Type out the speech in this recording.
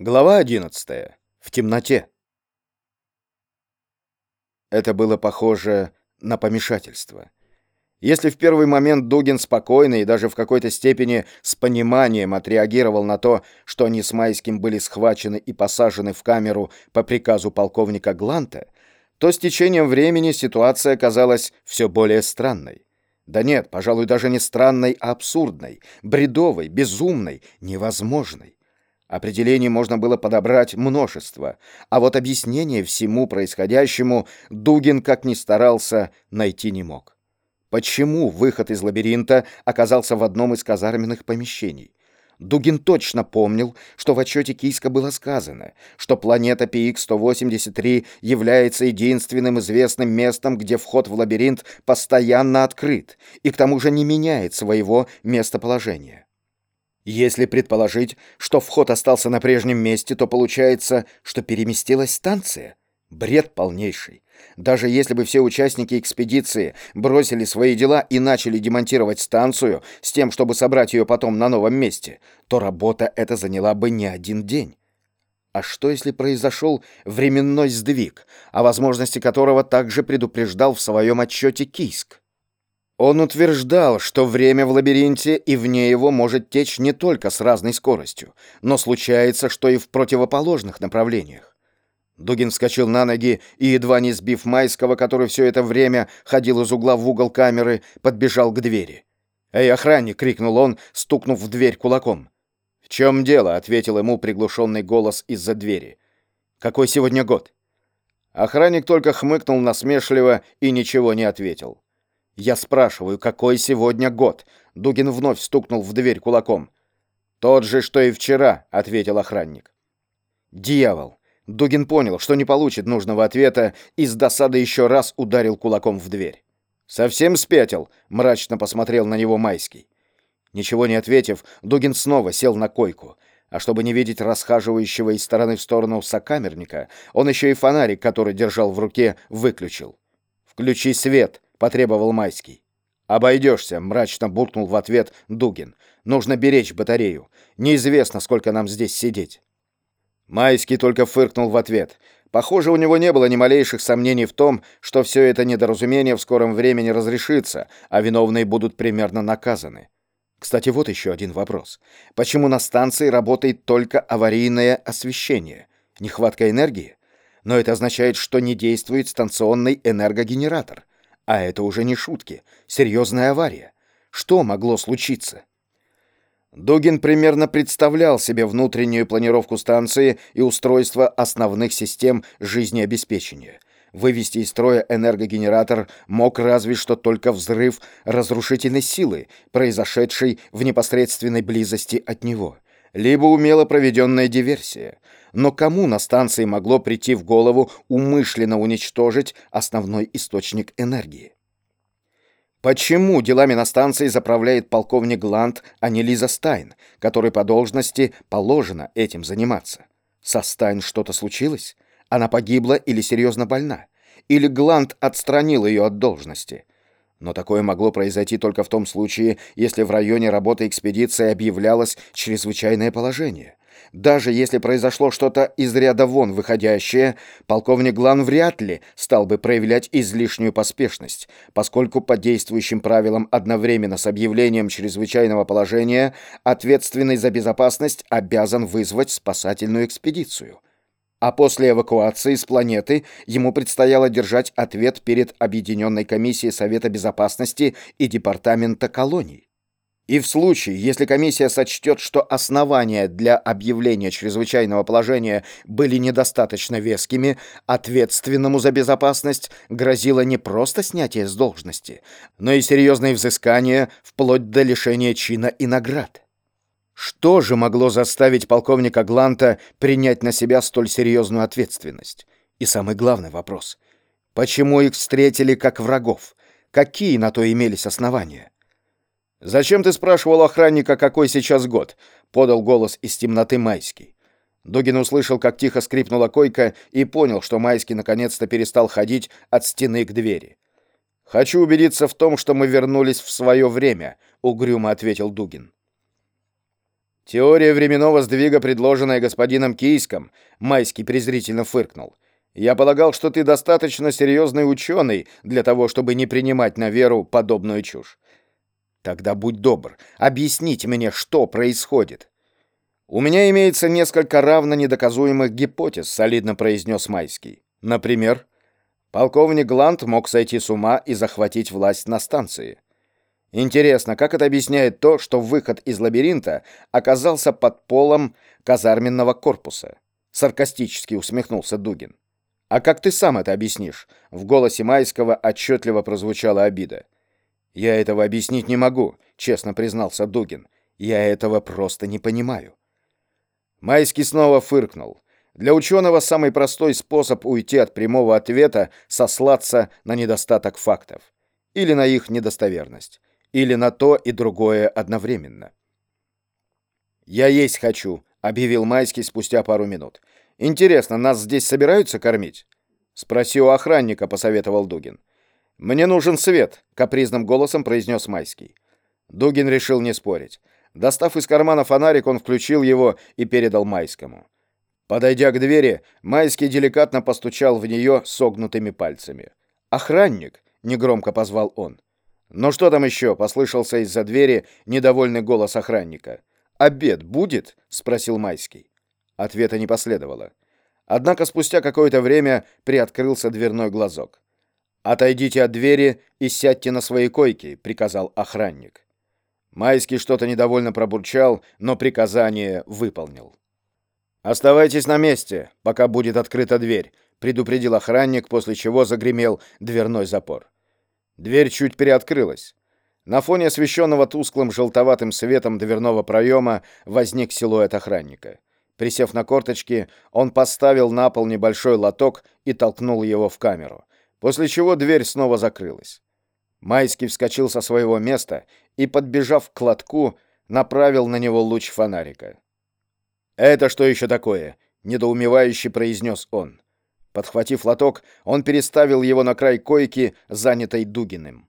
Глава 11. В темноте. Это было похоже на помешательство. Если в первый момент Дугин спокойно и даже в какой-то степени с пониманием отреагировал на то, что они с Майским были схвачены и посажены в камеру по приказу полковника Гланта, то с течением времени ситуация оказалась все более странной. Да нет, пожалуй, даже не странной, а абсурдной, бредовой, безумной, невозможной. Определений можно было подобрать множество, а вот объяснение всему происходящему Дугин, как ни старался, найти не мог. Почему выход из лабиринта оказался в одном из казарменных помещений? Дугин точно помнил, что в отчете Кийска было сказано, что планета PX-183 является единственным известным местом, где вход в лабиринт постоянно открыт и к тому же не меняет своего местоположения. Если предположить, что вход остался на прежнем месте, то получается, что переместилась станция. Бред полнейший. Даже если бы все участники экспедиции бросили свои дела и начали демонтировать станцию с тем, чтобы собрать ее потом на новом месте, то работа эта заняла бы не один день. А что, если произошел временной сдвиг, о возможности которого также предупреждал в своем отчете Кийск? Он утверждал, что время в лабиринте и вне его может течь не только с разной скоростью, но случается, что и в противоположных направлениях. Дугин вскочил на ноги и, едва не сбив Майского, который все это время ходил из угла в угол камеры, подбежал к двери. «Эй, охранник!» — крикнул он, стукнув в дверь кулаком. «В чем дело?» — ответил ему приглушенный голос из-за двери. «Какой сегодня год?» Охранник только хмыкнул насмешливо и ничего не ответил. Я спрашиваю, какой сегодня год? Дугин вновь стукнул в дверь кулаком. Тот же, что и вчера, ответил охранник. Дьявол. Дугин понял, что не получит нужного ответа и с досады еще раз ударил кулаком в дверь. «Совсем спятил?» — мрачно посмотрел на него Майский. Ничего не ответив, Дугин снова сел на койку. А чтобы не видеть расхаживающего из стороны в сторону сокамерника, он еще и фонарик, который держал в руке, выключил. «Включи свет!» — потребовал Майский. «Обойдешься», — мрачно буркнул в ответ Дугин. «Нужно беречь батарею. Неизвестно, сколько нам здесь сидеть». Майский только фыркнул в ответ. Похоже, у него не было ни малейших сомнений в том, что все это недоразумение в скором времени разрешится, а виновные будут примерно наказаны. Кстати, вот еще один вопрос. Почему на станции работает только аварийное освещение? Нехватка энергии? Но это означает, что не действует станционный энергогенератор. А это уже не шутки, серьезная авария. Что могло случиться? Дугин примерно представлял себе внутреннюю планировку станции и устройство основных систем жизнеобеспечения. Вывести из строя энергогенератор мог разве что только взрыв разрушительной силы, произошедший в непосредственной близости от него — либо умело проведенная диверсия. Но кому на станции могло прийти в голову умышленно уничтожить основной источник энергии? Почему делами на станции заправляет полковник Гланд, а не Лиза Стайн, которой по должности положено этим заниматься? Со Стайн что-то случилось? Она погибла или серьезно больна? Или Гланд отстранил ее от должности? Но такое могло произойти только в том случае, если в районе работы экспедиции объявлялось чрезвычайное положение. Даже если произошло что-то из ряда вон выходящее, полковник Глан вряд ли стал бы проявлять излишнюю поспешность, поскольку по действующим правилам одновременно с объявлением чрезвычайного положения ответственный за безопасность обязан вызвать спасательную экспедицию а после эвакуации с планеты ему предстояло держать ответ перед Объединенной комиссией Совета Безопасности и Департамента колоний. И в случае, если комиссия сочтет, что основания для объявления чрезвычайного положения были недостаточно вескими, ответственному за безопасность грозило не просто снятие с должности, но и серьезные взыскания вплоть до лишения чина и наград. Что же могло заставить полковника Гланта принять на себя столь серьезную ответственность? И самый главный вопрос. Почему их встретили как врагов? Какие на то имелись основания? «Зачем ты спрашивал охранника, какой сейчас год?» — подал голос из темноты Майский. Дугин услышал, как тихо скрипнула койка, и понял, что Майский наконец-то перестал ходить от стены к двери. «Хочу убедиться в том, что мы вернулись в свое время», — угрюмо ответил Дугин. Теория временного сдвига, предложенная господином Кийском, Майский презрительно фыркнул. Я полагал, что ты достаточно серьезный ученый для того, чтобы не принимать на веру подобную чушь. Тогда будь добр, объясните мне, что происходит. У меня имеется несколько равно недоказуемых гипотез, солидно произнес Майский. Например, полковник Гланд мог сойти с ума и захватить власть на станции. Интересно, как это объясняет то, что выход из лабиринта оказался под полом казарменного корпуса? Саркастически усмехнулся Дугин. «А как ты сам это объяснишь?» В голосе Майского отчетливо прозвучала обида. «Я этого объяснить не могу», — честно признался Дугин. «Я этого просто не понимаю». Майский снова фыркнул. Для ученого самый простой способ уйти от прямого ответа — сослаться на недостаток фактов. Или на их недостоверность. Или на то и другое одновременно. «Я есть хочу», — объявил Майский спустя пару минут. Интересно, нас здесь собираются кормить? Спроси у охранника, посоветовал Дугин. Мне нужен свет, капризным голосом произнес Майский. Дугин решил не спорить. Достав из кармана фонарик, он включил его и передал Майскому. Подойдя к двери, Майский деликатно постучал в нее согнутыми пальцами. «Охранник!» — негромко позвал он. «Ну что там еще?» — послышался из-за двери недовольный голос охранника. «Обед будет?» — спросил Майский. Ответа не последовало. Однако спустя какое-то время приоткрылся дверной глазок. «Отойдите от двери и сядьте на свои койки», — приказал охранник. Майский что-то недовольно пробурчал, но приказание выполнил. «Оставайтесь на месте, пока будет открыта дверь», — предупредил охранник, после чего загремел дверной запор. Дверь чуть приоткрылась. На фоне освещенного тусклым желтоватым светом дверного проема возник силуэт охранника. Присев на корточки, он поставил на пол небольшой лоток и толкнул его в камеру, после чего дверь снова закрылась. Майский вскочил со своего места и, подбежав к лотку, направил на него луч фонарика. «Это что еще такое?» — недоумевающе произнес он. Подхватив лоток, он переставил его на край койки, занятой Дугиным.